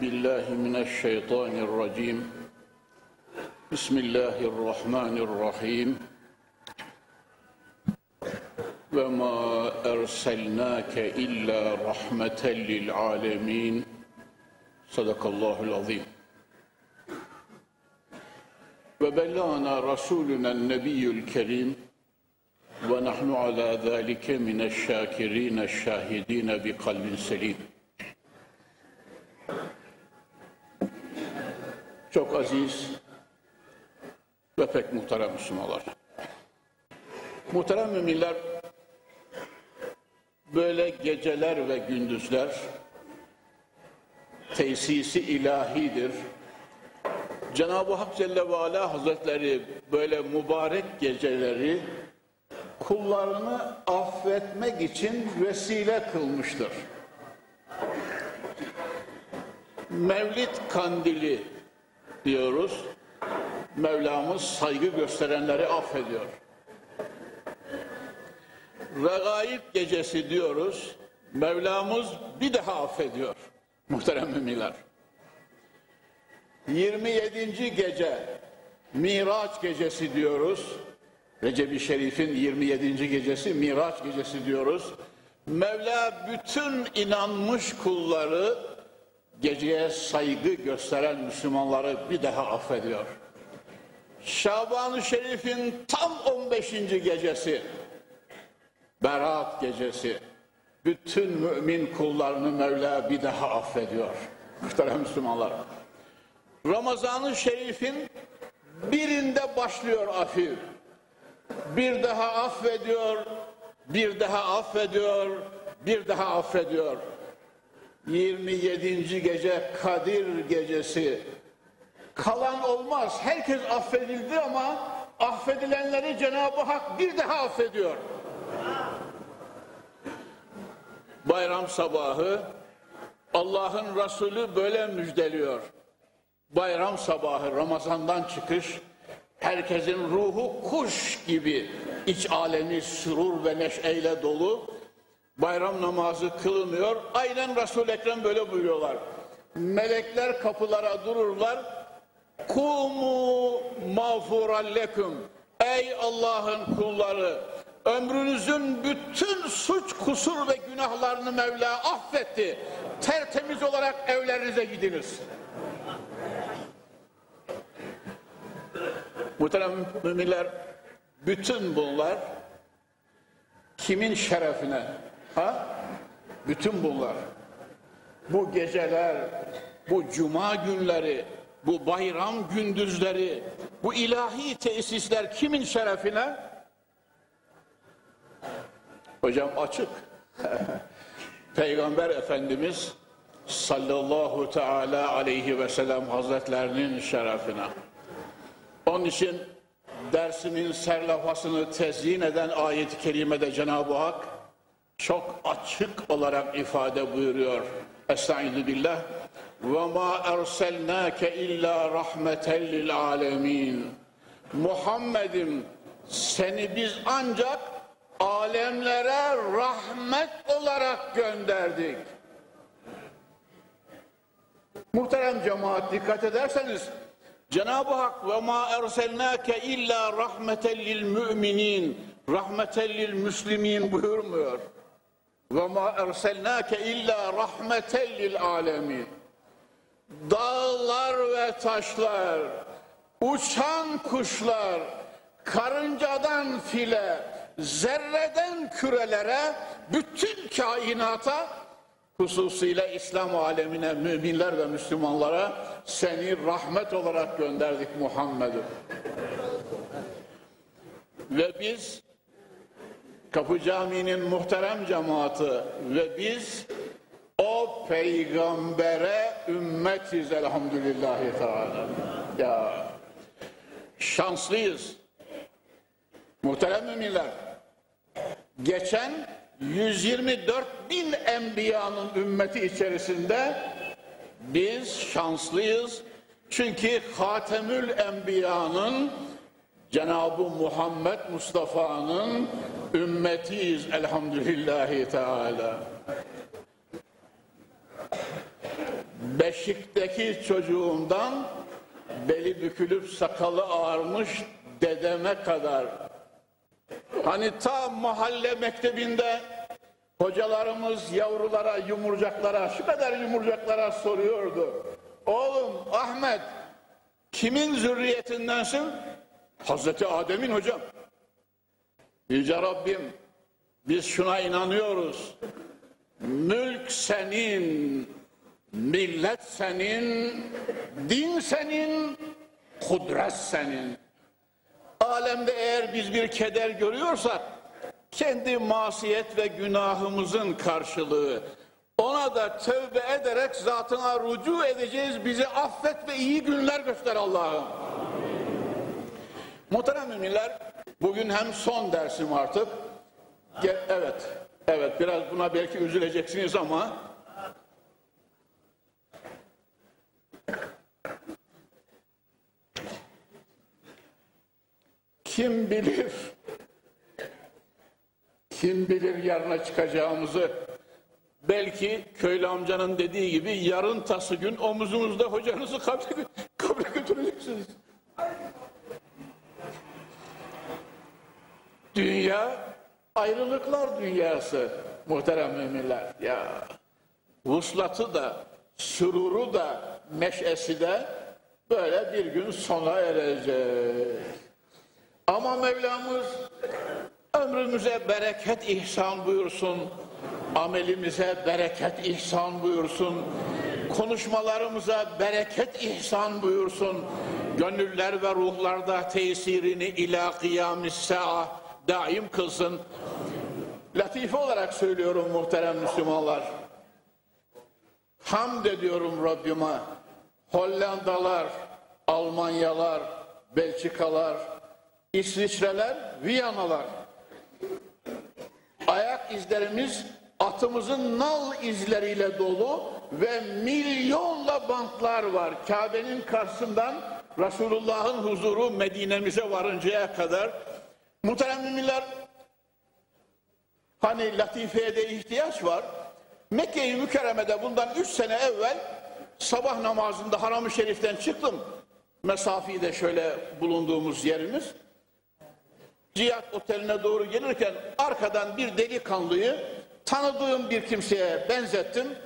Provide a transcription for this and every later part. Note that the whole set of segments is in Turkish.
بالله من الشيطان الرجيم. بسم الله الرحمن الرحيم. وما أرسلناك إلا رحمة للعالمين. صدق الله العظيم. وبلغنا رسولنا النبي الكريم ونحن على ذلك من الشاكرين الشاهدين بقلب سليم. Çok aziz ve pek muhterem Müslümanlar. Muhterem müminler, böyle geceler ve gündüzler tesisi ilahidir. Cenab-ı Hak Celle ve Ala Hazretleri böyle mübarek geceleri kullarını affetmek için vesile kılmıştır. Mevlid kandili diyoruz. Mevlamız saygı gösterenleri affediyor. Regaib gecesi diyoruz. Mevlamız bir daha affediyor. Muhterem müminler. 27. gece Miraç gecesi diyoruz. Recep-i Şerif'in 27. gecesi Miraç gecesi diyoruz. Mevla bütün inanmış kulları geceye saygı gösteren Müslümanları bir daha affediyor. Şaban-ı Şerif'in tam 15. gecesi Berat gecesi bütün mümin kullarını Mevla bir daha affediyor. Muhterem Müslümanlar. Ramazan-ı Şerif'in birinde başlıyor afif. Bir daha affediyor, bir daha affediyor, bir daha affediyor. 27. gece Kadir gecesi. Kalan olmaz. Herkes affedildi ama affedilenleri Cenab-ı Hak bir daha affediyor. Bayram sabahı Allah'ın Resulü böyle müjdeliyor. Bayram sabahı Ramazan'dan çıkış herkesin ruhu kuş gibi iç alemi sürur ve neşeyle dolu bayram namazı kılınıyor. Aynen Resul-i Ekrem böyle buyuruyorlar. Melekler kapılara dururlar. Kumu mağfuralleküm. Ey Allah'ın kulları ömrünüzün bütün suç, kusur ve günahlarını Mevla affetti. Tertemiz olarak evlerinize gidiniz. Muhterem müminler, bütün bunlar kimin şerefine? Ha? Bütün bunlar. Bu geceler, bu cuma günleri, bu bayram gündüzleri, bu ilahi tesisler kimin şerefine? Hocam açık. Peygamber Efendimiz sallallahu teala aleyhi ve sellem hazretlerinin şerefine. Onun için dersimin serlafasını tezyin eden ayet-i kerimede Cenab-ı Hak çok açık olarak ifade buyuruyor. Estaizu billah. Ve ma erselnake illa rahmeten lil alemin. Muhammed'im seni biz ancak alemlere rahmet olarak gönderdik. Muhterem cemaat dikkat ederseniz Cenab-ı Hak ve ma erselnake illa rahmeten lil müminin rahmeten lil müslimin buyurmuyor. Ve ma erselnake illa rahmeten lil alemin. Dağlar ve taşlar, uçan kuşlar, karıncadan file, zerreden kürelere, bütün kainata, hususuyla İslam alemine, müminler ve Müslümanlara seni rahmet olarak gönderdik Muhammed'im. Ve biz Kapı Camii'nin muhterem cemaati ve biz o peygambere ümmetiz elhamdülillahi teala. Ya şanslıyız. Muhterem müminler. Geçen 124 bin enbiyanın ümmeti içerisinde biz şanslıyız. Çünkü Hatemül Enbiya'nın Cenab-ı Muhammed Mustafa'nın ümmetiyiz elhamdülillahi teala. Beşikteki çocuğumdan beli bükülüp sakalı ağarmış dedeme kadar hani ta mahalle mektebinde hocalarımız yavrulara, yumurcaklara, şu kadar yumurcaklara soruyordu. Oğlum Ahmet kimin zürriyetindensin? Hazreti Adem'in hocam. Yüce Rabbim biz şuna inanıyoruz. Mülk senin, millet senin, din senin, kudret senin. Alemde eğer biz bir keder görüyorsak kendi masiyet ve günahımızın karşılığı. Ona da tövbe ederek zatına rucu edeceğiz. Bizi affet ve iyi günler göster Allah'ım. Muhterem müminler, bugün hem son dersim artık. Ge- Evet, evet biraz buna belki üzüleceksiniz ama kim bilir kim bilir yarına çıkacağımızı belki köylü amcanın dediği gibi yarın tası gün omuzunuzda hocanızı kabre, kabre götüreceksiniz. Dünya ayrılıklar dünyası muhterem müminler. Ya vuslatı da süruru da neşesi de böyle bir gün sona erecek. Ama Mevlamız ömrümüze bereket ihsan buyursun. Amelimize bereket ihsan buyursun. Konuşmalarımıza bereket ihsan buyursun. Gönüller ve ruhlarda tesirini ila kıyamis sa'a daim kılsın. Latife olarak söylüyorum muhterem Müslümanlar. Hamd ediyorum Rabbime. Hollandalar, Almanyalar, Belçikalar, İsviçreler, Viyanalar. Ayak izlerimiz atımızın nal izleriyle dolu ve milyonla bantlar var. Kabe'nin karşısından Resulullah'ın huzuru Medine'mize varıncaya kadar. Muhterem müminler, hani latifeye de ihtiyaç var. Mekke-i Mükerreme'de bundan üç sene evvel sabah namazında Haram-ı Şerif'ten çıktım. Mesafeyi de şöyle bulunduğumuz yerimiz. Cihat Oteli'ne doğru gelirken arkadan bir delikanlıyı tanıdığım bir kimseye benzettim.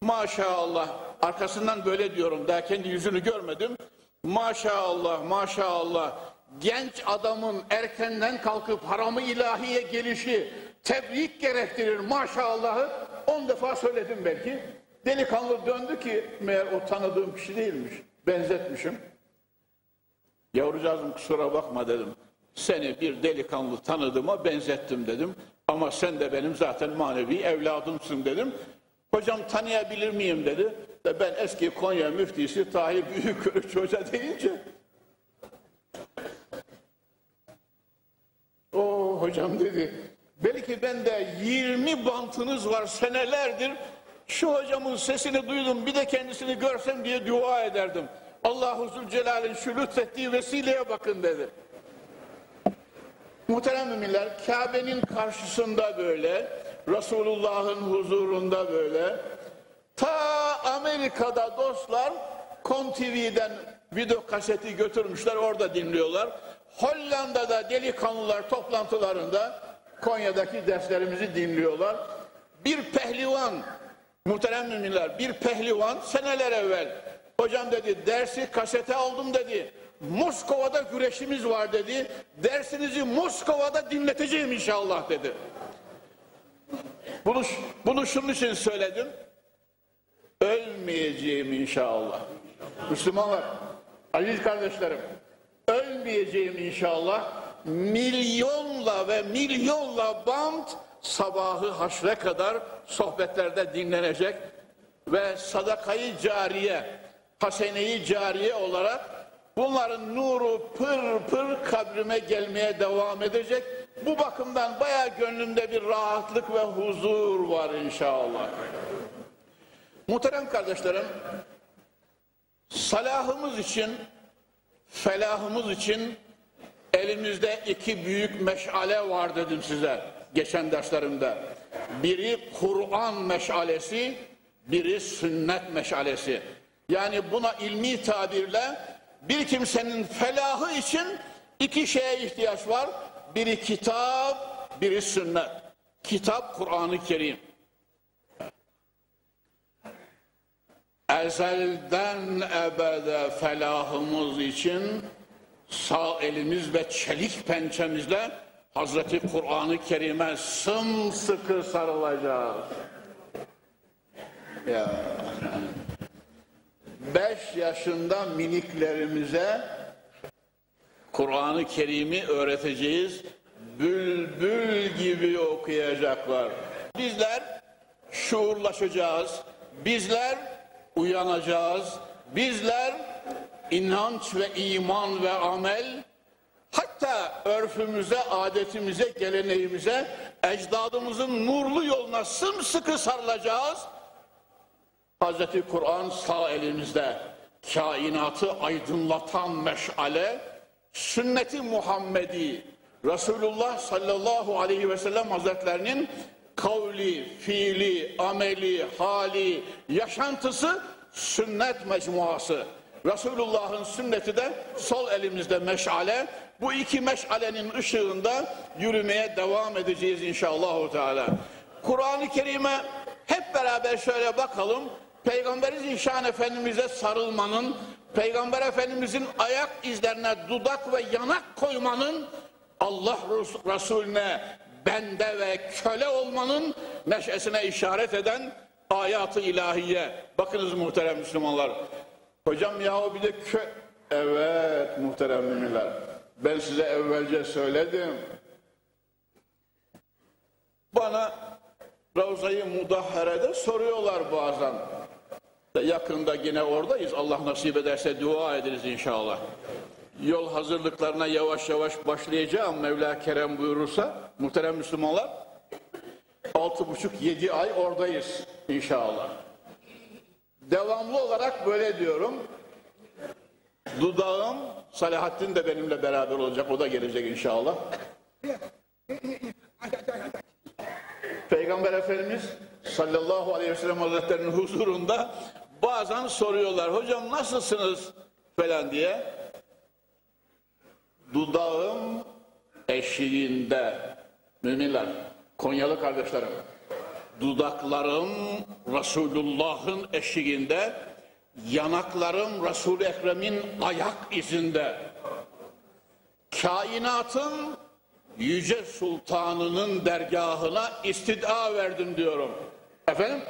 Maşallah arkasından böyle diyorum daha kendi yüzünü görmedim. Maşallah maşallah genç adamın erkenden kalkıp haramı ilahiye gelişi tebrik gerektirir maşallahı on defa söyledim belki. Delikanlı döndü ki meğer o tanıdığım kişi değilmiş. Benzetmişim. Yavrucağızım kusura bakma dedim. Seni bir delikanlı tanıdığıma benzettim dedim. Ama sen de benim zaten manevi evladımsın dedim. Hocam tanıyabilir miyim dedi. De ben eski Konya müftisi Tahir Büyükörüç Hoca deyince o hocam dedi. Belki bende 20 bantınız var senelerdir. Şu hocamın sesini duydum bir de kendisini görsem diye dua ederdim. Allahu Zülcelal'in şu lütfettiği vesileye bakın dedi. Muhterem müminler Kabe'nin karşısında böyle Resulullah'ın huzurunda böyle ta Amerika'da dostlar Kon TV'den video kaseti götürmüşler orada dinliyorlar. Hollanda'da delikanlılar toplantılarında Konya'daki derslerimizi dinliyorlar. Bir pehlivan muhterem müminler bir pehlivan seneler evvel hocam dedi dersi kasete aldım dedi. Moskova'da güreşimiz var dedi. Dersinizi Moskova'da dinleteceğim inşallah dedi. Bunu, bunu şunun için söyledim. Ölmeyeceğim inşallah. Müslümanlar, aziz kardeşlerim, ölmeyeceğim inşallah. Milyonla ve milyonla band sabahı haşre kadar sohbetlerde dinlenecek. ve sadakayı cariye, haseneyi cariye olarak bunların nuru pır pır kabrime gelmeye devam edecek. Bu bakımdan bayağı gönlümde bir rahatlık ve huzur var inşallah. Muhterem kardeşlerim, salahımız için, felahımız için elimizde iki büyük meşale var dedim size geçen derslerimde. Biri Kur'an meşalesi, biri sünnet meşalesi. Yani buna ilmi tabirle bir kimsenin felahı için iki şeye ihtiyaç var. Biri kitap, biri sünnet. Kitap Kur'an-ı Kerim. Ezelden ebede felahımız için sağ elimiz ve çelik pençemizle Hazreti Kur'an-ı Kerim'e sımsıkı sarılacağız. Ya. Beş yaşında miniklerimize Kur'an-ı Kerim'i öğreteceğiz. Bülbül gibi okuyacaklar. Bizler şuurlaşacağız. Bizler uyanacağız. Bizler inanç ve iman ve amel hatta örfümüze, adetimize, geleneğimize, ecdadımızın nurlu yoluna sımsıkı sarılacağız. Hazreti Kur'an sağ elimizde kainatı aydınlatan meşale, sünneti Muhammedi, Resulullah sallallahu aleyhi ve sellem hazretlerinin kavli, fiili, ameli, hali, yaşantısı sünnet mecmuası. Resulullah'ın sünneti de sol elimizde meşale. Bu iki meşalenin ışığında yürümeye devam edeceğiz inşallah. Kur'an-ı Kerim'e hep beraber şöyle bakalım. Peygamberi Zişan Efendimiz'e sarılmanın, Peygamber Efendimiz'in ayak izlerine dudak ve yanak koymanın, Allah Resulüne bende ve köle olmanın neşesine işaret eden ayatı ilahiye. Bakınız muhterem Müslümanlar. Hocam yahu bir de kö... Evet muhterem müminler. Ben size evvelce söyledim. Bana Ravza-i Mudahhare'de soruyorlar bazen. Yakında yine oradayız. Allah nasip ederse dua ederiz inşallah. Yol hazırlıklarına yavaş yavaş başlayacağım Mevla Kerem buyurursa. Muhterem Müslümanlar. Altı buçuk yedi ay oradayız inşallah. Devamlı olarak böyle diyorum. Dudağım, Salahattin de benimle beraber olacak. O da gelecek inşallah. Peygamber Efendimiz sallallahu aleyhi ve sellem hazretlerinin huzurunda bazen soruyorlar. Hocam nasılsınız falan diye. Dudağım eşiğinde. Müminler, Konyalı kardeşlerim. Dudaklarım Resulullah'ın eşiğinde, yanaklarım Resul-i Ekrem'in ayak izinde. Kainatın Yüce Sultanı'nın dergahına istida verdim diyorum. Efendim?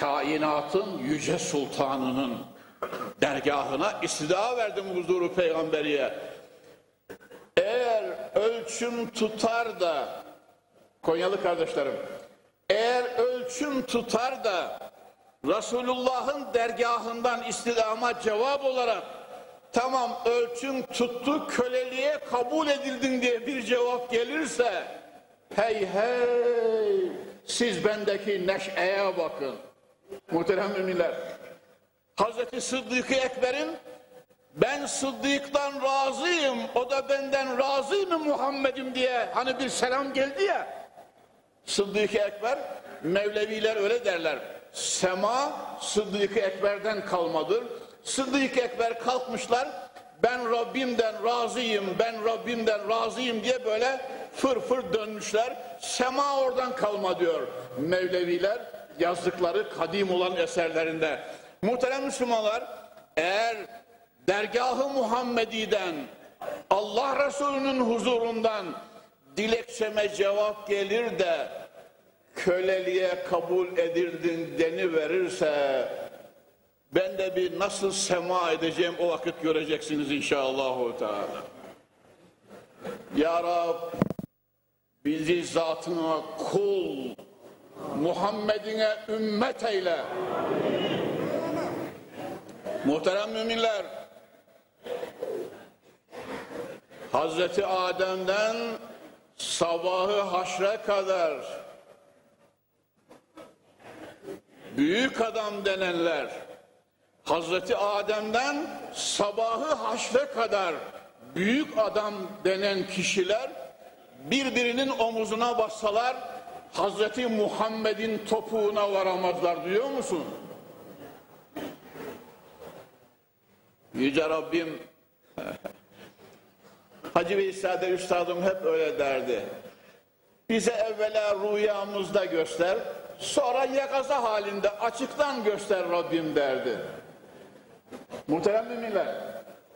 Kainatın Yüce Sultanı'nın dergahına istida verdim huzuru peygamberiye. Eğer ölçüm tutar da, Konyalı kardeşlerim, eğer ölçüm tutar da Resulullah'ın dergahından istidama cevap olarak tamam ölçüm tuttu köleliğe kabul edildin diye bir cevap gelirse hey hey siz bendeki neşeye bakın. Muhterem müminler. Hazreti Sıddık-ı Ekber'in ben Sıddık'tan razıyım, o da benden razı mı Muhammed'im diye hani bir selam geldi ya. Sıddık-ı Ekber, Mevleviler öyle derler. Sema Sıddık-ı Ekber'den kalmadır. Sıddık-ı Ekber kalkmışlar, ben Rabbimden razıyım, ben Rabbimden razıyım diye böyle fır fır dönmüşler. Sema oradan kalma diyor Mevleviler yazdıkları kadim olan eserlerinde. Muhterem Müslümanlar, eğer dergahı Muhammedi'den Allah Resulü'nün huzurundan dilekçeme cevap gelir de köleliğe kabul edildin deni verirse ben de bir nasıl sema edeceğim o vakit göreceksiniz inşallah. Teala. Ya Rab bizi zatına kul Muhammed'ine ümmet eyle. Muhterem müminler, Hazreti Adem'den sabahı haşre kadar büyük adam denenler, Hazreti Adem'den sabahı haşre kadar büyük adam denen kişiler birbirinin omuzuna bassalar Hazreti Muhammed'in topuğuna varamazlar diyor musun? Yüce Rabbim Hacı Veysade Üstadım hep öyle derdi. Bize evvela rüyamızda göster, sonra yakaza halinde açıktan göster Rabbim derdi. Muhterem müminler,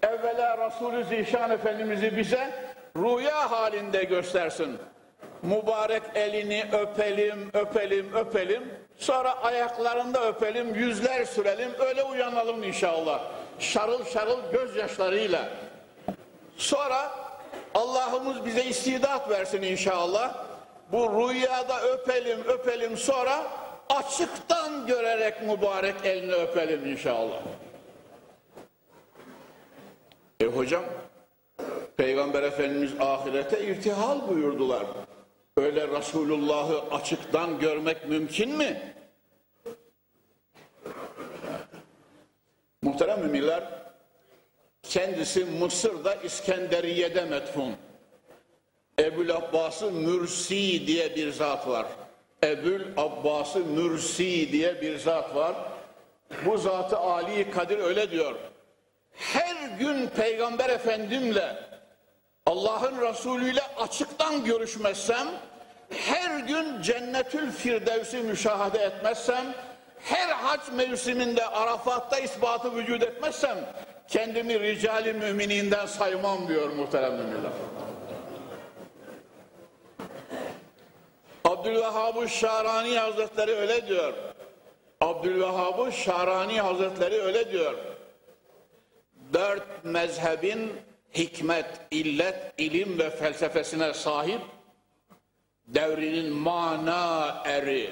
evvela Resulü Zişan Efendimiz'i bize rüya halinde göstersin. Mübarek elini öpelim, öpelim, öpelim. Sonra ayaklarında öpelim, yüzler sürelim, öyle uyanalım inşallah. Şarıl şarıl gözyaşlarıyla. Sonra Allah'ımız bize istidat versin inşallah. Bu rüyada öpelim, öpelim sonra açıktan görerek mübarek elini öpelim inşallah. E hocam, Peygamber Efendimiz ahirete irtihal buyurdular. Öyle Resulullah'ı açıktan görmek mümkün mi? Muhterem müminler, kendisi Mısır'da İskenderiye'de metfun. Ebul Abbas-ı Mürsi diye bir zat var. Ebul Abbas-ı Mürsi diye bir zat var. Bu zatı Ali Kadir öyle diyor. Her gün Peygamber Efendimle Allah'ın Resulü ile açıktan görüşmezsem, her gün Cennetül Firdevs'i müşahede etmezsem, her hac mevsiminde Arafat'ta ispatı vücut etmezsem, kendimi ricali mümininden saymam diyor muhterem müminler. Abdülvehhab-ı Şarani Hazretleri öyle diyor. Abdülvehhab-ı Şarani Hazretleri öyle diyor. Dört mezhebin hikmet, illet, ilim ve felsefesine sahip devrinin mana eri,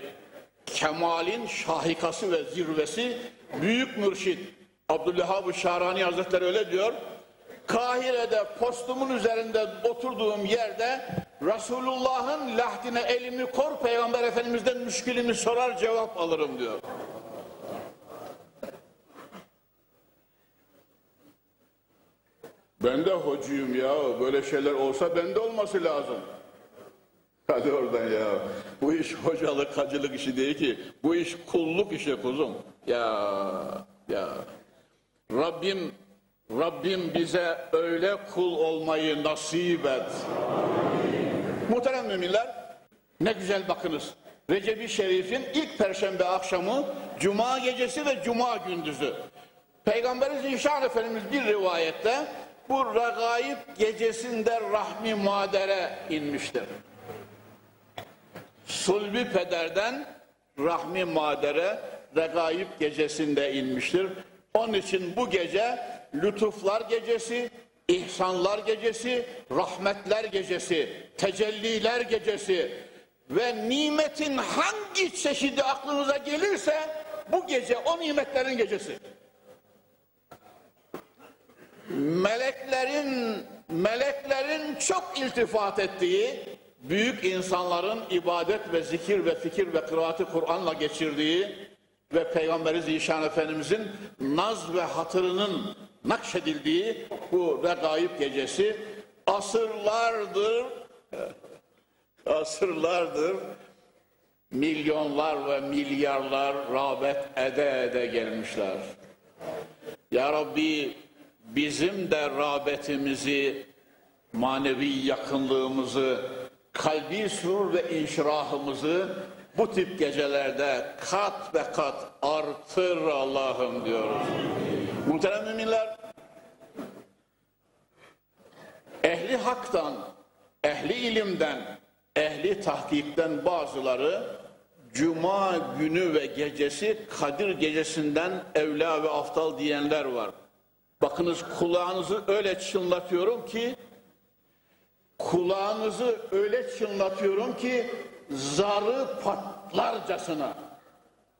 kemalin şahikası ve zirvesi büyük mürşit Abdülvehhab-ı Şarani Hazretleri öyle diyor. Kahire'de postumun üzerinde oturduğum yerde Resulullah'ın lahdine elimi kor Peygamber Efendimiz'den müşkilimi sorar cevap alırım diyor. Ben de hocuyum ya. Böyle şeyler olsa bende olması lazım. Hadi oradan ya. Bu iş hocalık, hacılık işi değil ki. Bu iş kulluk işi kuzum. Ya, ya. Rabbim, Rabbim bize öyle kul olmayı nasip et. Muhterem müminler, ne güzel bakınız. Recep-i Şerif'in ilk perşembe akşamı, cuma gecesi ve cuma gündüzü. Peygamberi Zişan Efendimiz bir rivayette bu regaib gecesinde rahmi madere inmiştir. Sulbi pederden rahmi madere regaib gecesinde inmiştir. Onun için bu gece lütuflar gecesi, ihsanlar gecesi, rahmetler gecesi, tecelliler gecesi ve nimetin hangi çeşidi aklınıza gelirse bu gece o nimetlerin gecesi. Meleklerin meleklerin çok iltifat ettiği, büyük insanların ibadet ve zikir ve fikir ve kıraati Kur'an'la geçirdiği ve Peygamberi Zişan Efendimizin naz ve hatırının nakşedildiği bu regaib gecesi asırlardır asırlardır milyonlar ve milyarlar rağbet ede ede gelmişler. Ya Rabbi bizim de rağbetimizi, manevi yakınlığımızı, kalbi surur ve inşirahımızı bu tip gecelerde kat ve kat artır Allah'ım diyoruz. Muhterem müminler, ehli haktan, ehli ilimden, ehli tahkikten bazıları Cuma günü ve gecesi Kadir gecesinden evla ve aftal diyenler var. Bakınız kulağınızı öyle çınlatıyorum ki kulağınızı öyle çınlatıyorum ki zarı pat, atlarcasına.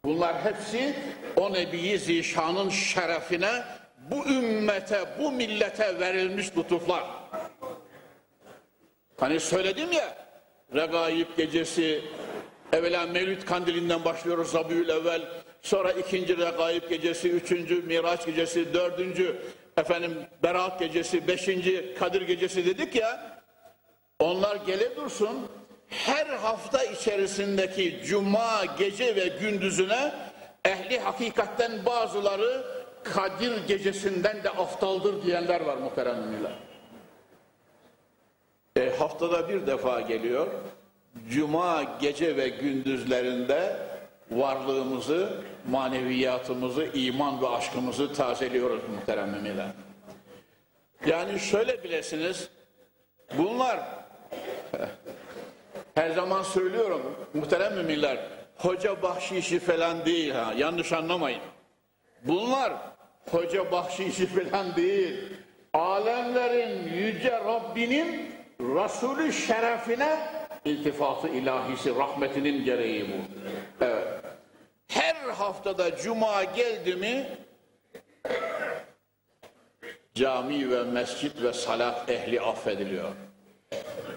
Bunlar hepsi o Nebi Zişan'ın şerefine, bu ümmete, bu millete verilmiş lütuflar. Hani söyledim ya, Regaib gecesi, evvela Mevlid kandilinden başlıyoruz Zabiyül evvel, sonra ikinci Regaib gecesi, üçüncü Miraç gecesi, dördüncü efendim Berat gecesi, beşinci Kadir gecesi dedik ya, onlar gele dursun, her hafta içerisindeki cuma gece ve gündüzüne ehli hakikatten bazıları Kadir gecesinden de aftaldır diyenler var muhteremler. E, haftada bir defa geliyor. Cuma gece ve gündüzlerinde varlığımızı, maneviyatımızı, iman ve aşkımızı tazeliyoruz muhteremler. Yani şöyle bilesiniz, bunlar her zaman söylüyorum muhterem müminler, hoca bahşişi falan değil ha, yanlış anlamayın. Bunlar hoca bahşişi falan değil. Alemlerin yüce Rabbinin Resulü şerefine iltifatı ilahisi, rahmetinin gereği bu. Evet. Her haftada cuma geldi mi cami ve mescit ve salat ehli affediliyor.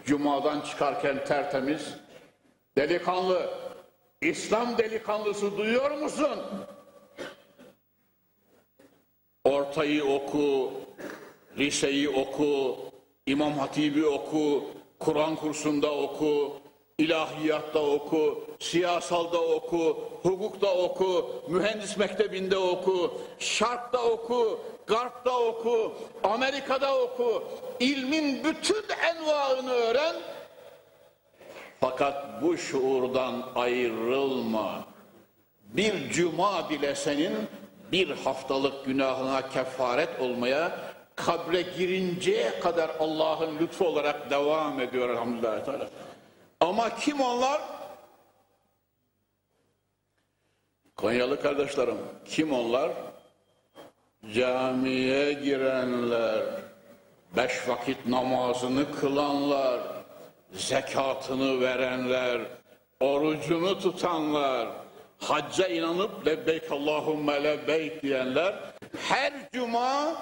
Cuma'dan çıkarken tertemiz, delikanlı, İslam delikanlısı duyuyor musun? Ortayı oku, liseyi oku, İmam Hatibi oku, Kur'an kursunda oku, ilahiyatta oku, siyasalda oku, hukukta oku, mühendis mektebinde oku, şarkta oku, garpta oku, Amerika'da oku, ilmin bütün envaını öğren. Fakat bu şuurdan ayrılma. Bir cuma bile senin bir haftalık günahına kefaret olmaya kabre girinceye kadar Allah'ın lütfu olarak devam ediyor elhamdülillah. Ama kim onlar? Konyalı kardeşlerim, kim onlar? Camiye girenler, beş vakit namazını kılanlar, zekatını verenler, orucunu tutanlar, hacca inanıp lebbeyk Allahümme lebbeyk diyenler, her cuma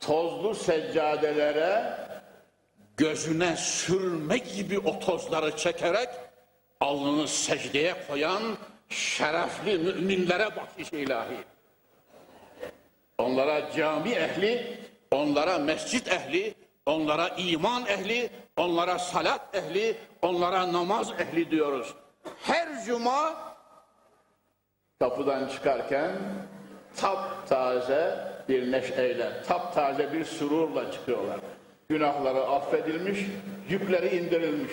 tozlu seccadelere gözüne sürme gibi o tozları çekerek alnını secdeye koyan şerefli müminlere bahşiş ilahi. Onlara cami ehli, onlara mescit ehli, onlara iman ehli, onlara salat ehli, onlara namaz ehli diyoruz. Her cuma kapıdan çıkarken taptaze bir neşeyle, taptaze bir sururla çıkıyorlar. Günahları affedilmiş, yükleri indirilmiş.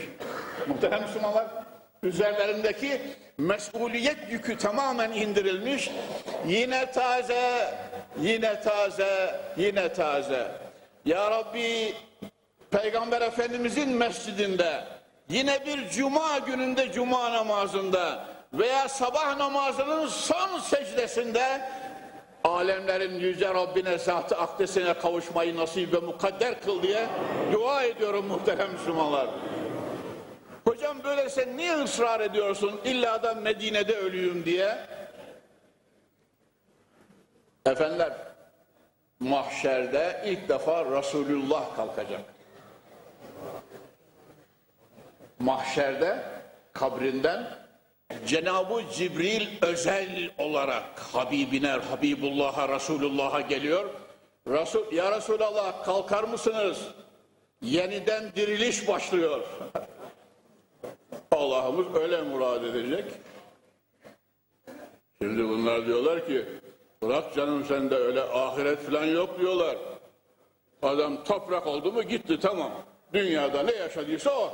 Muhterem Müslümanlar, üzerlerindeki mesuliyet yükü tamamen indirilmiş. Yine taze, yine taze, yine taze. Ya Rabbi, Peygamber Efendimizin mescidinde, yine bir cuma gününde cuma namazında veya sabah namazının son secdesinde alemlerin yüce Rabbine zatı akdesine kavuşmayı nasip ve mukadder kıl diye dua ediyorum muhterem Müslümanlar. Hocam böyle sen niye ısrar ediyorsun illa da Medine'de ölüyüm diye? Efendiler mahşerde ilk defa Resulullah kalkacak. Mahşerde kabrinden Cenab-ı Cibril özel olarak Habibine, Habibullah'a, Resulullah'a geliyor. Resul, ya Resulallah kalkar mısınız? Yeniden diriliş başlıyor. Allah'ımız öyle murad edecek. Şimdi bunlar diyorlar ki bırak canım sende öyle ahiret falan yok diyorlar. Adam toprak oldu mu gitti tamam. Dünyada ne yaşadıysa o.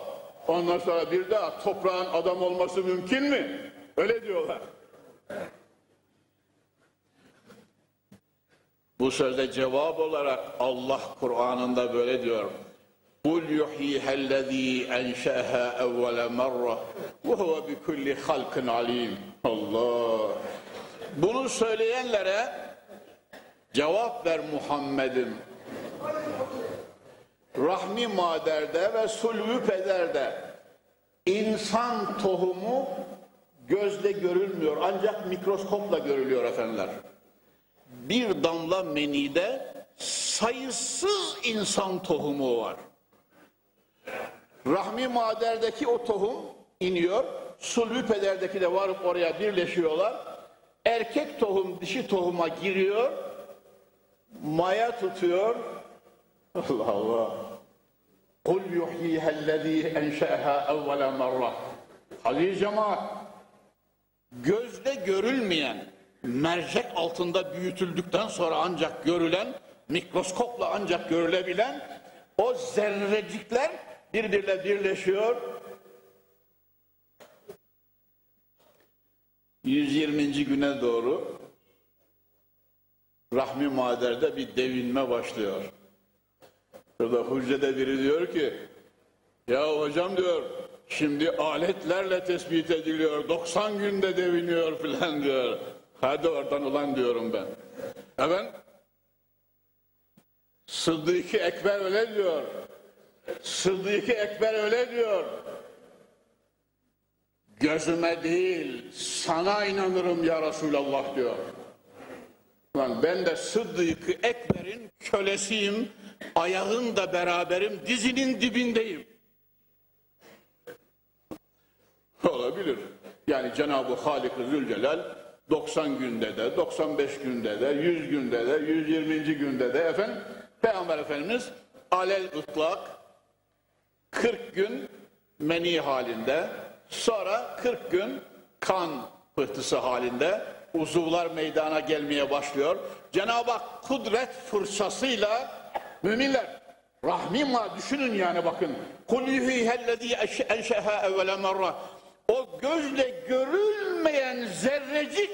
Ondan sonra bir daha toprağın adam olması mümkün mü? Öyle diyorlar. Bu sözde cevap olarak Allah Kur'an'ında böyle diyor. قُلْ يُحْيِهَا الَّذ۪ي اَنْشَأَهَا اَوَّلَ مَرَّةً وَهُوَ بِكُلِّ خَلْقٍ عَلِيمٍ Allah! Bunu söyleyenlere cevap ver Muhammed'im. Rahmi maderde ve sulvü pederde insan tohumu gözle görülmüyor ancak mikroskopla görülüyor efendiler. Bir damla menide sayısız insan tohumu var. Rahmi maderdeki o tohum iniyor, sulbi pederdeki de varıp oraya birleşiyorlar. Erkek tohum dişi tohuma giriyor, maya tutuyor. Allah Allah. Kul yuhyihellezî enşe'ehâ evvele merrah. Aziz cemaat, gözde görülmeyen, mercek altında büyütüldükten sonra ancak görülen, mikroskopla ancak görülebilen o zerrecikler birbirine birleşiyor. 120. güne doğru rahmi maderde bir devinme başlıyor. Şurada hücrede biri diyor ki ya hocam diyor şimdi aletlerle tespit ediliyor 90 günde deviniyor filan diyor. Hadi oradan ulan diyorum ben. Evet. Sıddık-ı Ekber öyle diyor. Sıddık-ı Ekber öyle diyor. Gözüme değil sana inanırım ya Resulallah diyor. Ben de Sıddık-ı Ekber'in kölesiyim. Ayağında beraberim, dizinin dibindeyim. Olabilir. Yani Cenab-ı Halik-ı Zülcelal 90 günde de, 95 günde de, 100 günde de, 120. günde de efendim Peygamber Efendimiz alel ıtlak 40 gün meni halinde, sonra 40 gün kan pıhtısı halinde uzuvlar meydana gelmeye başlıyor. Cenab-ı Hak kudret fırsasıyla müminler rahmima düşünün yani bakın. Kul yuhihellezî enşeha evvele merra. O gözle görülmeyen zerrecik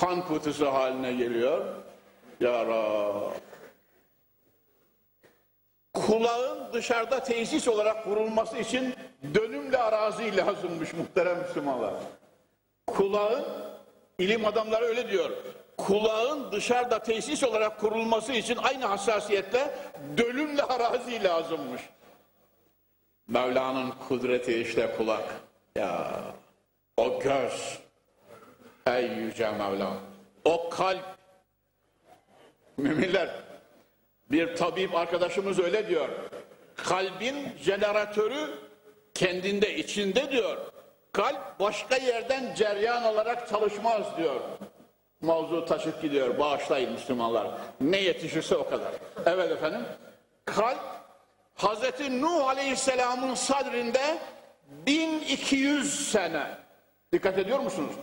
kan pıhtısı haline geliyor. Ya Rab. Kulağın dışarıda tesis olarak kurulması için dönümle arazi lazımmış muhterem Müslümanlar. Kulağın, ilim adamları öyle diyor. Kulağın dışarıda tesis olarak kurulması için aynı hassasiyetle dönümle arazi lazımmış. Mevla'nın kudreti işte kulak. Ya o göz. Ey yüce Mevla. O kalp. Müminler. Bir tabip arkadaşımız öyle diyor. Kalbin jeneratörü kendinde, içinde diyor. Kalp başka yerden ceryan olarak çalışmaz diyor. Mavzu taşıp gidiyor. Bağışlayın Müslümanlar. Ne yetişirse o kadar. Evet efendim. Kalp Hazreti Nuh Aleyhisselam'ın sadrinde 1200 sene. Dikkat ediyor musunuz?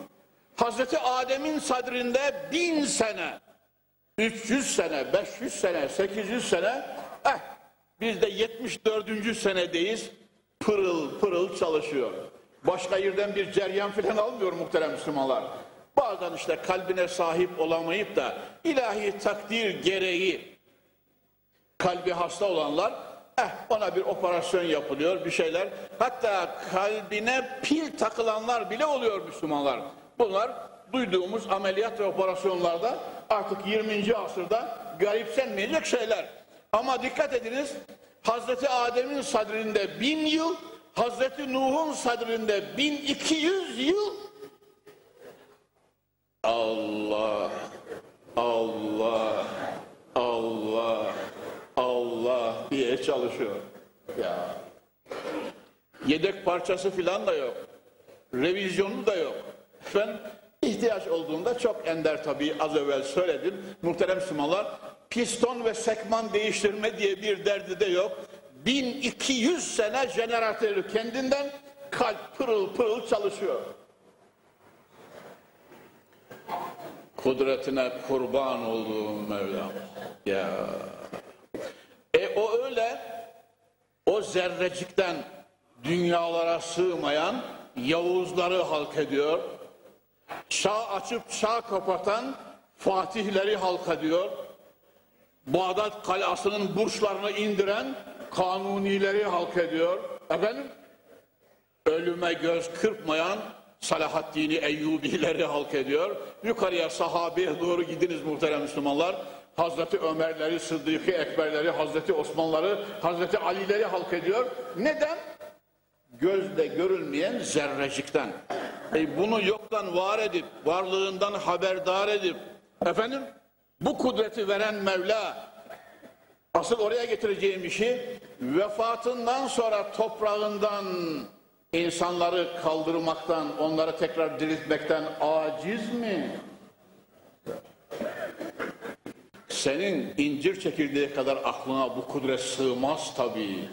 Hazreti Adem'in sadrinde 1000 sene. 300 sene, 500 sene, 800 sene. Eh, biz de 74. senedeyiz. Pırıl pırıl çalışıyor. Başka yerden bir ceryan filan almıyor muhterem Müslümanlar. Bazen işte kalbine sahip olamayıp da ilahi takdir gereği kalbi hasta olanlar eh ona bir operasyon yapılıyor bir şeyler. Hatta kalbine pil takılanlar bile oluyor Müslümanlar. Bunlar duyduğumuz ameliyat ve operasyonlarda artık 20. asırda garipsenmeyecek şeyler. Ama dikkat ediniz Hazreti Adem'in sadrinde bin yıl, Hazreti Nuh'un sadrinde 1200 yıl Allah, Allah, Allah, Allah diye çalışıyor. Ya. Yedek parçası filan da yok. Revizyonu da yok. Ben ihtiyaç olduğunda çok ender tabii az evvel söyledim. Muhterem Müslümanlar piston ve sekman değiştirme diye bir derdi de yok. 1200 sene jeneratörü kendinden kalp pırıl pırıl çalışıyor. Kudretine kurban olduğum Mevlam. Ya. E o öyle o zerrecikten dünyalara sığmayan Yavuzları halk ediyor. Çağ açıp çağ kapatan Fatihleri halk ediyor. Bağdat kalasının burçlarını indiren Kanunileri halk ediyor. Efendim? Ölüme göz kırpmayan Salahaddin Eyyubileri halk ediyor. Yukarıya sahabeye doğru gidiniz muhterem Müslümanlar. Hazreti Ömerleri, Sıddık-ı Ekberleri, Hazreti Osmanları, Hazreti Alileri halk ediyor. Neden? gözle görülmeyen zerrecikten. E bunu yoktan var edip, varlığından haberdar edip, efendim bu kudreti veren Mevla, asıl oraya getireceğim işi, vefatından sonra toprağından insanları kaldırmaktan, onları tekrar diriltmekten aciz mi? Senin incir çekirdeği kadar aklına bu kudret sığmaz tabii.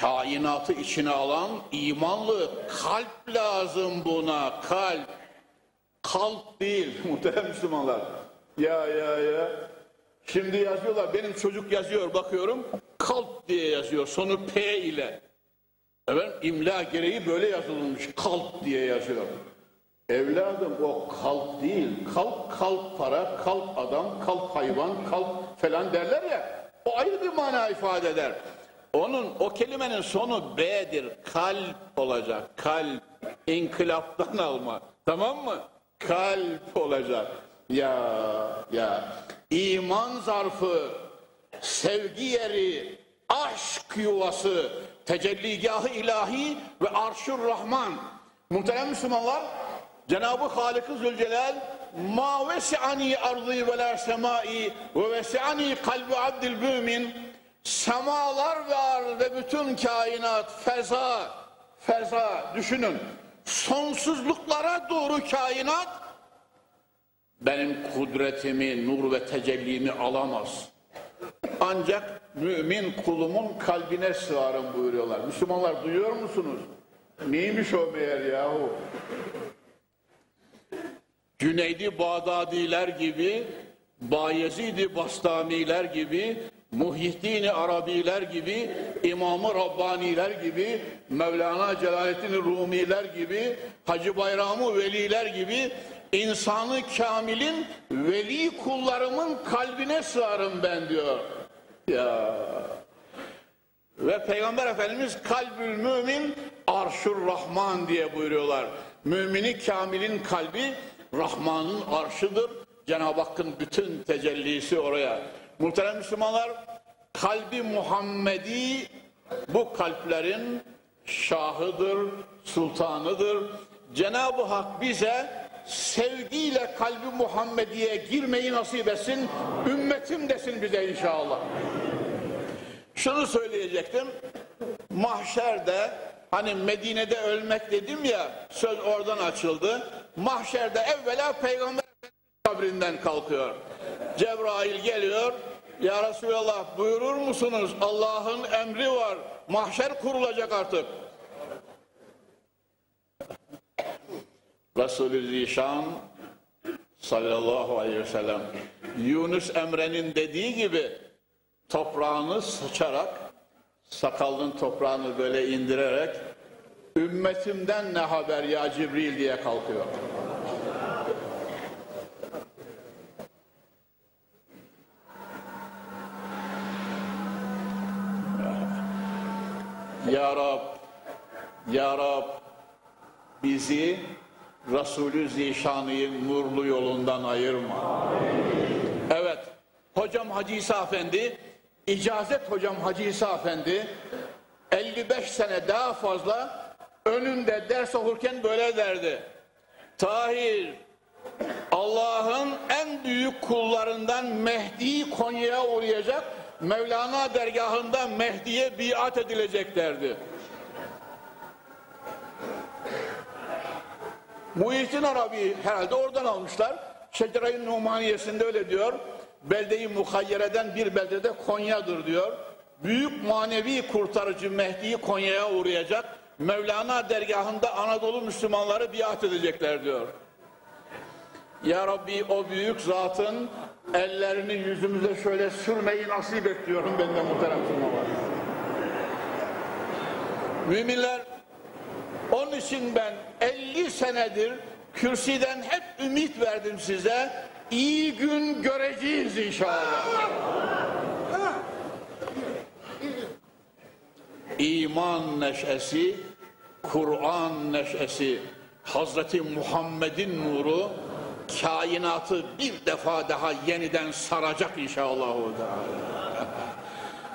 Kainatı içine alan imanlı kalp lazım buna, kalp. Kalp değil muhterem Müslümanlar. Ya ya ya. Şimdi yazıyorlar, benim çocuk yazıyor bakıyorum, kalp diye yazıyor, sonu P ile. Evet, imla gereği böyle yazılmış, kalp diye yazıyor. Evladım o kalp değil. Kalp kalp para, kalp adam, kalp hayvan, kalp falan derler ya. O ayrı bir mana ifade eder. Onun o kelimenin sonu B'dir. Kalp olacak. Kalp. İnkılaptan alma. Tamam mı? Kalp olacak. Ya ya. İman zarfı, sevgi yeri, aşk yuvası, tecelligahı ilahi ve arşur rahman. Muhterem Müslümanlar, Cenab-ı Halık-ı Zülcelal ma vesi'ani ardı ve la semai ve vesi'ani kalbi abdil mümin semalar ve arz ve bütün kainat feza feza düşünün sonsuzluklara doğru kainat benim kudretimi, nur ve tecellimi alamaz. Ancak mümin kulumun kalbine sığarım buyuruyorlar. Müslümanlar duyuyor musunuz? Neymiş o meğer yahu? Cüneydi Bağdadiler gibi, Bayezid-i Bastamiler gibi, Muhyiddin Arabiler gibi, İmam-ı Rabbaniler gibi, Mevlana Celaleddin Rumiler gibi, Hacı Bayramı Veliler gibi insanı kamilin veli kullarımın kalbine sığarım ben diyor. Ya ve Peygamber Efendimiz kalbül mümin arşur rahman diye buyuruyorlar. Mümini kamilin kalbi Rahman'ın arşıdır. Cenab-ı Hakk'ın bütün tecellisi oraya. Muhterem Müslümanlar, kalbi Muhammedi bu kalplerin şahıdır, sultanıdır. Cenab-ı Hak bize sevgiyle kalbi Muhammediye girmeyi nasip etsin, ümmetim desin bize inşallah. Şunu söyleyecektim, mahşerde Hani Medine'de ölmek dedim ya söz oradan açıldı. Mahşerde evvela peygamber kabrinden kalkıyor. Cebrail geliyor. Ya Resulallah buyurur musunuz? Allah'ın emri var. Mahşer kurulacak artık. Resulü Zişan sallallahu aleyhi ve sellem Yunus Emre'nin dediği gibi toprağını sıçarak sakalının toprağını böyle indirerek ümmetimden ne haber ya Cibril diye kalkıyor. Ya Rab, Ya Rab bizi Resulü Zişanı'nın nurlu yolundan ayırma. Evet, hocam Hacı İsa Efendi İcazet hocam Hacı İsa Efendi 55 sene daha fazla önünde ders okurken böyle derdi. Tahir Allah'ın en büyük kullarından Mehdi Konya'ya uğrayacak. Mevlana dergahında Mehdi'ye biat edilecek derdi. Muhyiddin Arabi herhalde oradan almışlar. Şecere-i Numaniyesinde öyle diyor beldeyi muhayyereden bir beldede Konya'dır diyor. Büyük manevi kurtarıcı Mehdi'yi Konya'ya uğrayacak. Mevlana dergahında Anadolu Müslümanları biat edecekler diyor. Ya Rabbi o büyük zatın ellerini yüzümüze şöyle sürmeyi nasip et diyorum ben de muhterem Müslümanlar. Müminler onun için ben 50 senedir kürsüden hep ümit verdim size iyi gün göreceğiz inşallah. İman neşesi, Kur'an neşesi, Hazreti Muhammed'in nuru kainatı bir defa daha yeniden saracak inşallah.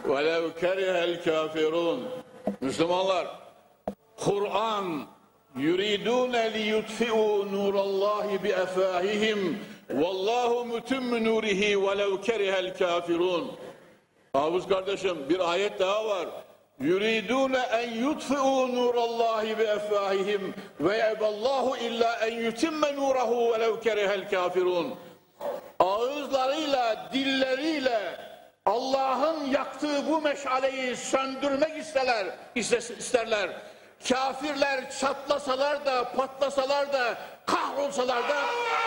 وَلَوْ كَرِهَ الْكَافِرُونَ Müslümanlar, Kur'an yuridune li yutfi'u nurallahi bi efahihim vallahu mutimmu nurihi velev kerihel kafirun. Havuz kardeşim bir ayet daha var. Yuridune en yutfi'u nurallahi bi efahihim ve yeballahu illa en yutimme nurahu velev kerihel kafirun. Ağızlarıyla, dilleriyle Allah'ın yaktığı bu meşaleyi söndürmek isterler, isterler. Kafirler çatlasalar da, patlasalar da, kahrolsalar da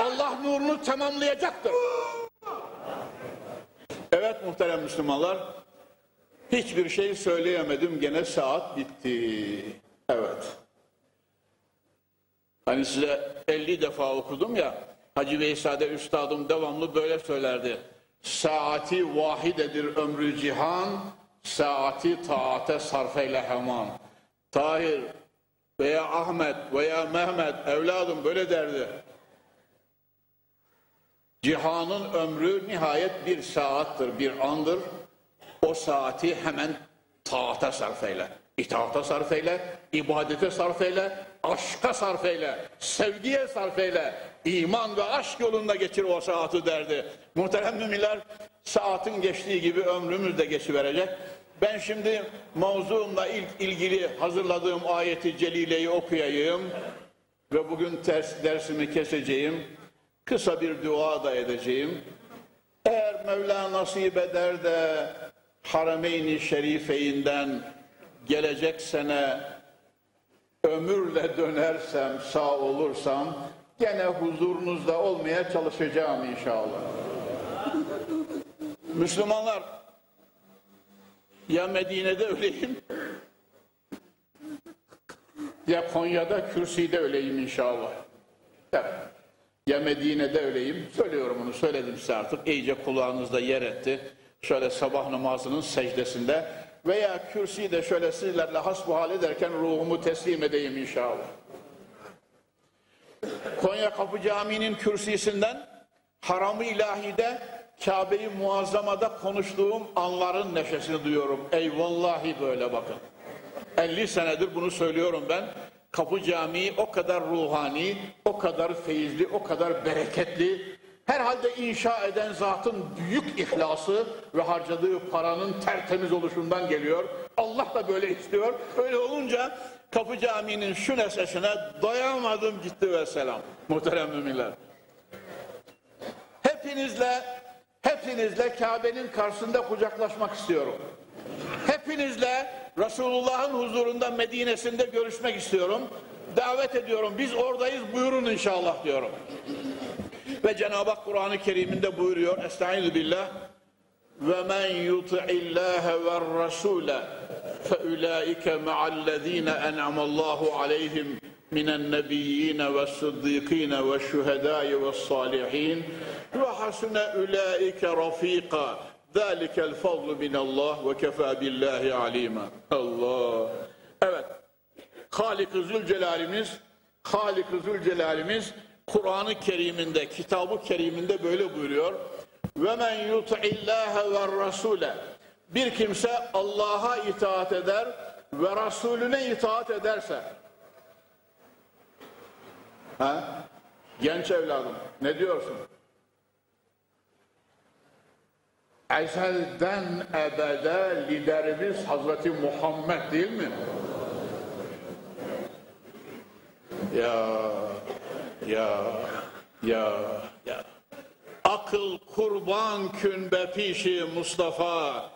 Allah nurunu tamamlayacaktır. Evet muhterem Müslümanlar, hiçbir şey söyleyemedim, gene saat bitti. Evet. Hani size 50 defa okudum ya, Hacı Veysade Üstadım devamlı böyle söylerdi. Saati vahidedir ömrü cihan, saati taate sarfeyle hemen. Tahir veya Ahmet veya Mehmet evladım böyle derdi. Cihanın ömrü nihayet bir saattir, bir andır. O saati hemen taata sarf eyle, itaata sarf eyle, ibadete sarf eyle, aşka sarf eyle, sevgiye sarf eyle, iman ve aşk yolunda geçir o saati derdi. Muhterem müminler, saatin geçtiği gibi ömrümüz de geçiverecek. Ben şimdi mevzuumla ilk ilgili hazırladığım ayeti celileyi okuyayım ve bugün ters, dersimi keseceğim. Kısa bir dua da edeceğim. Eğer Mevla nasip eder de Harameyn-i Şerifeyinden gelecek sene ömürle dönersem, sağ olursam gene huzurunuzda olmaya çalışacağım inşallah. Müslümanlar ya Medine'de öleyim ya Konya'da kürsüde öleyim inşallah. Evet. Ya Medine'de öleyim. Söylüyorum bunu söyledim size artık. İyice kulağınızda yer etti. Şöyle sabah namazının secdesinde veya kürsüyü de şöyle sizlerle hasbuhal ederken ruhumu teslim edeyim inşallah. Konya Kapı Camii'nin kürsüsünden haramı ilahide Kabe-i Muazzama'da konuştuğum anların neşesini duyuyorum. Ey vallahi böyle bakın. 50 senedir bunu söylüyorum ben. Kapı Camii o kadar ruhani, o kadar feyizli, o kadar bereketli. Herhalde inşa eden zatın büyük ihlası ve harcadığı paranın tertemiz oluşundan geliyor. Allah da böyle istiyor. Öyle olunca Kapı Camii'nin şu neşesine doyamadım gitti ve selam. Muhterem müminler. Hepinizle, hepinizle Kabe'nin karşısında kucaklaşmak istiyorum. Hepinizle Resulullah'ın huzurunda Medine'sinde görüşmek istiyorum. Davet ediyorum. Biz oradayız buyurun inşallah diyorum. Ve Cenab-ı Hak Kur'an-ı Kerim'inde buyuruyor Estaizu billah ve men yuti'illâhe ve rasûle fe ulaike ma'allezîne en'amallâhu aleyhim minen nebiyyine ve sıddîkîne ve şühedâi ve sâlihîn. Ve hasune ulaike rafîka zâlikel fadlu minallah ve kefâ billâhi alîmâ. Allah! Evet Halik-ı Zülcelal'imiz Halik-ı Zülcelal'imiz Kur'an-ı Kerim'inde, Kitab-ı Kerim'inde böyle buyuruyor. Ve men yut'illâhe ve rasûle bir kimse Allah'a itaat eder ve Resulüne itaat ederse ha? genç evladım ne diyorsun? ezelden ebede liderimiz Hazreti Muhammed değil mi? Ya, ya, ya, ya. Akıl kurban künbe pişi Mustafa.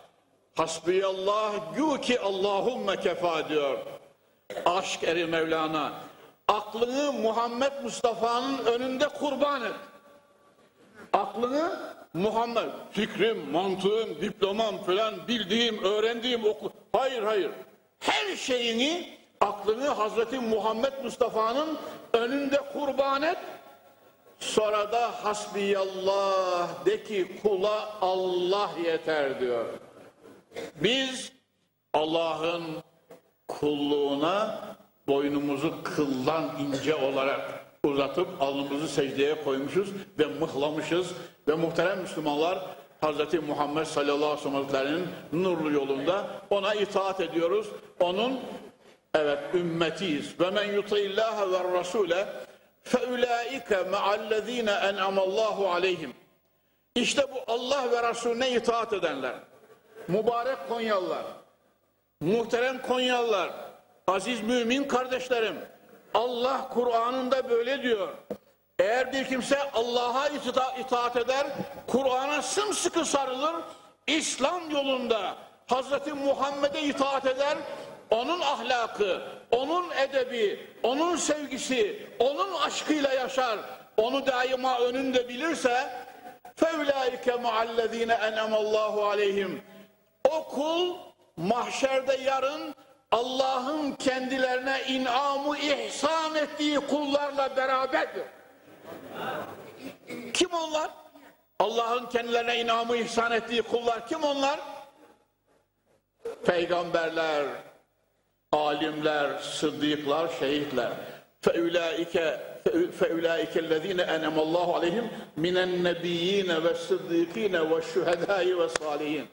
Hasbiyallah gü ki Allahümme kefa diyor. Aşk eri Mevlana. Aklını Muhammed Mustafa'nın önünde kurban et. Aklını Muhammed, fikrim, mantığım, diplomam falan bildiğim, öğrendiğim oku. Hayır hayır. Her şeyini, aklını Hazreti Muhammed Mustafa'nın önünde kurban et. Sonra da hasbiyallah de ki kula Allah yeter diyor. Biz Allah'ın kulluğuna boynumuzu kıldan ince olarak uzatıp alnımızı secdeye koymuşuz ve mıhlamışız ve muhterem Müslümanlar Hazreti Muhammed sallallahu aleyhi ve sellem'in nurlu yolunda ona itaat ediyoruz. Onun evet ümmetiyiz. Ve men yuti'illaha ve rasule fe ulaike ma'allezine en'amallahu aleyhim. İşte bu Allah ve Resulüne itaat edenler. Mübarek Konyalılar, muhterem Konyalılar, aziz mümin kardeşlerim. Allah Kur'an'ında böyle diyor. Eğer bir kimse Allah'a ita itaat eder, Kur'an'a sımsıkı sarılır, İslam yolunda Hazreti Muhammed'e itaat eder, onun ahlakı, onun edebi, onun sevgisi, onun aşkıyla yaşar, onu daima önünde bilirse فَاُولَٰئِكَ مَعَ الَّذ۪ينَ اَنَمَ اللّٰهُ عَلَيْهِمْ O kul mahşerde yarın Allah'ın kendilerine inamı ihsan ettiği kullarla beraberdir. Kim onlar? Allah'ın kendilerine inamı ihsan ettiği kullar kim onlar? Peygamberler, alimler, sıddıklar, şehitler. فَاُولَٰئِكَ فَاُولَٰئِكَ الَّذ۪ينَ اَنَمَ اللّٰهُ عَلَيْهِمْ مِنَ النَّبِيِّينَ وَالصِّدِّقِينَ وَالشُّهَدَاءِ وَالصَّالِحِينَ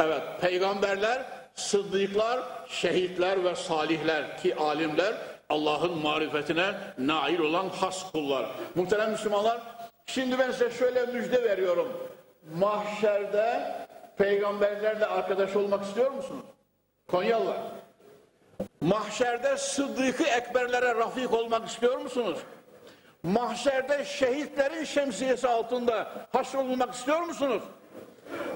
Evet, peygamberler, sıddıklar, şehitler ve salihler ki alimler Allah'ın marifetine nail olan has kullar. Muhterem Müslümanlar, şimdi ben size şöyle müjde veriyorum. Mahşerde peygamberlerle arkadaş olmak istiyor musunuz? Konyalılar. Mahşerde sıddıkı ekberlere rafik olmak istiyor musunuz? Mahşerde şehitlerin şemsiyesi altında haşrolunmak istiyor musunuz?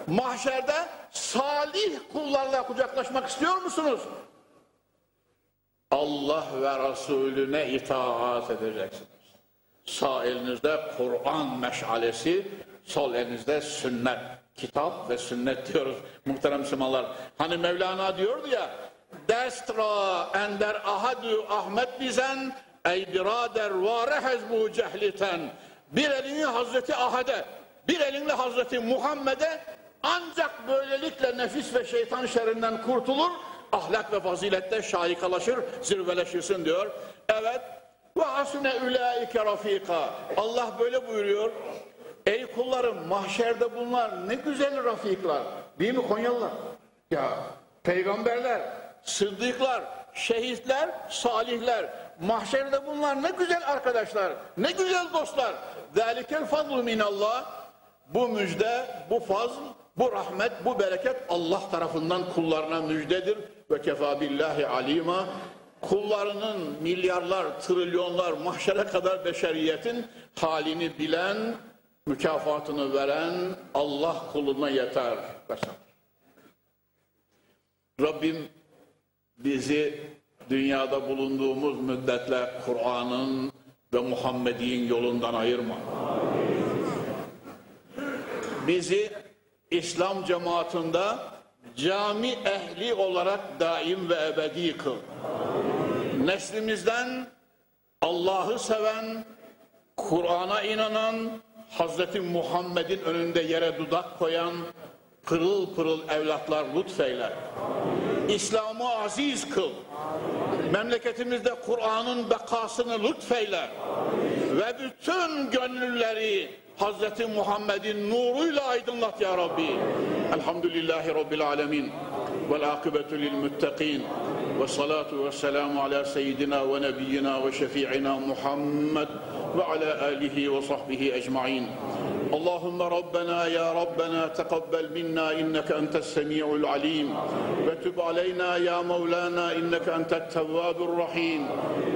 Mahşerde salih kullarla kucaklaşmak istiyor musunuz? Allah ve Resulüne itaat edeceksiniz. Sağ elinizde Kur'an meşalesi, sol elinizde sünnet. Kitap ve sünnet diyoruz muhterem Müslümanlar. Hani Mevlana diyordu ya, Destra ender ahadu Ahmet bizen, ey birader varehez bu cehliten. Bir elini Hazreti Ahad'e, bir elinle Hazreti Muhammed'e ancak böylelikle nefis ve şeytan şerrinden kurtulur, ahlak ve fazilette şahikalaşır, zirveleşirsin diyor. Evet, ve hasune ulaike rafika. Allah böyle buyuruyor. Ey kullarım mahşerde bunlar ne güzel rafiklar. Değil mi Konyalılar? Ya peygamberler, sıddıklar, şehitler, salihler. Mahşerde bunlar ne güzel arkadaşlar, ne güzel dostlar. Zalikel fadlu minallah. Bu müjde, bu fazl, bu rahmet, bu bereket Allah tarafından kullarına müjdedir. Ve kefa billahi alima. Kullarının milyarlar, trilyonlar, mahşere kadar beşeriyetin halini bilen, mükafatını veren Allah kuluna yeter. Rabbim bizi dünyada bulunduğumuz müddetle Kur'an'ın ve Muhammed'in yolundan ayırma. Bizi İslam cemaatinde cami ehli olarak daim ve ebedi kıl. Neslimizden Allah'ı seven, Kur'an'a inanan, Hazreti Muhammed'in önünde yere dudak koyan pırıl pırıl evlatlar lütfeyle. İslam'ı aziz kıl. Memleketimizde Kur'an'ın bekasını lütfeyle. Ve bütün gönülleri Hazreti Muhammed'in nuruyla aydınlat ya Rabbi. Elhamdülillahi Rabbil alemin. Vel akıbetu lil muttaqin. Ve salatu ve selamu ala seyyidina ve nebiyyina ve şefi'ina Muhammed ve ala alihi ve sahbihi ecma'in. اللهم ربنا يا ربنا تقبل منا انك انت السميع العليم وتب علينا يا مولانا انك انت التواب الرحيم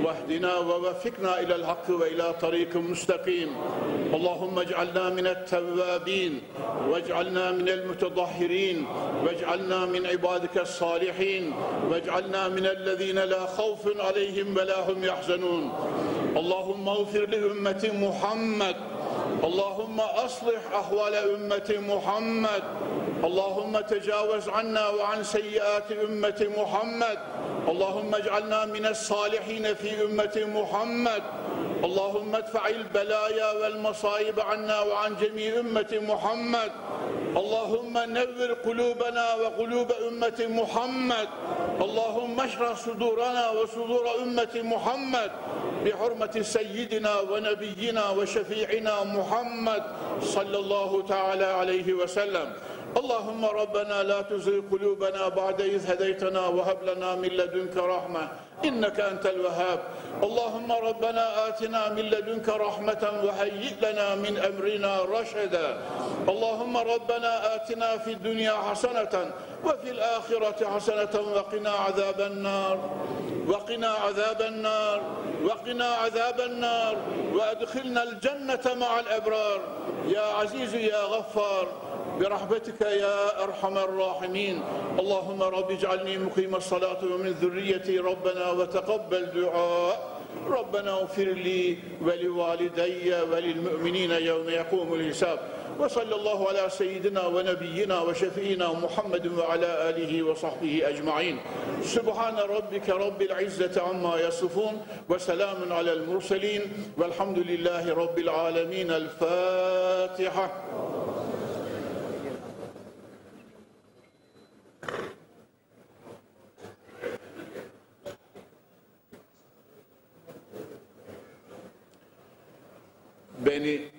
واهدنا ووفقنا الى الحق والى طريق مستقيم اللهم اجعلنا من التوابين واجعلنا من المتطهرين واجعلنا من عبادك الصالحين واجعلنا من الذين لا خوف عليهم ولا هم يحزنون اللهم اغفر لامه محمد اللهم أصلح احوال أمة محمد. اللهم تجاوز عنا وعن سيئات أمة محمد. اللهم اجعلنا من الصالحين في أمة محمد. اللهم ادفع البلايا والمصائب عنا وعن جميع أمة محمد. اللهم نور قلوبنا وقلوب أمة محمد. اللهم اشرح صدورنا وصدور أمة محمد. بحرمة سيدنا ونبينا وشفيعنا محمد صلى الله تعالى عليه وسلم. اللهم ربنا لا تزغ قلوبنا بعد إذ هديتنا وهب لنا من لدنك رحمة إنك أنت الوهاب. اللهم ربنا آتنا من لدنك رحمة وهيئ لنا من أمرنا رشدا. اللهم ربنا آتنا في الدنيا حسنة وفي الآخرة حسنة وقنا عذاب النار. وقنا عذاب النار. وقنا عذاب النار. وأدخلنا الجنة مع الأبرار. يا عزيز يا غفار. برحمتك يا أرحم الراحمين. اللهم رب اجعلني مقيم الصلاة ومن ذريتي ربنا وتقبل دعاء. ربنا اغفر لي ولوالدي وللمؤمنين يوم يقوم الحساب. وصلى الله على سيدنا ونبينا وشفينا محمد وعلى آله وصحبه أجمعين. سبحان ربك رب العزة عما يصفون وسلام على المرسلين والحمد لله رب العالمين. الفاتحة. Beni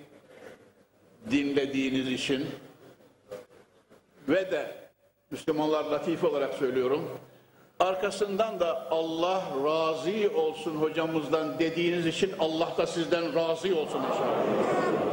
dinlediğiniz için ve de Müslümanlar latif olarak söylüyorum. Arkasından da Allah razı olsun hocamızdan dediğiniz için Allah da sizden razı olsun inşallah.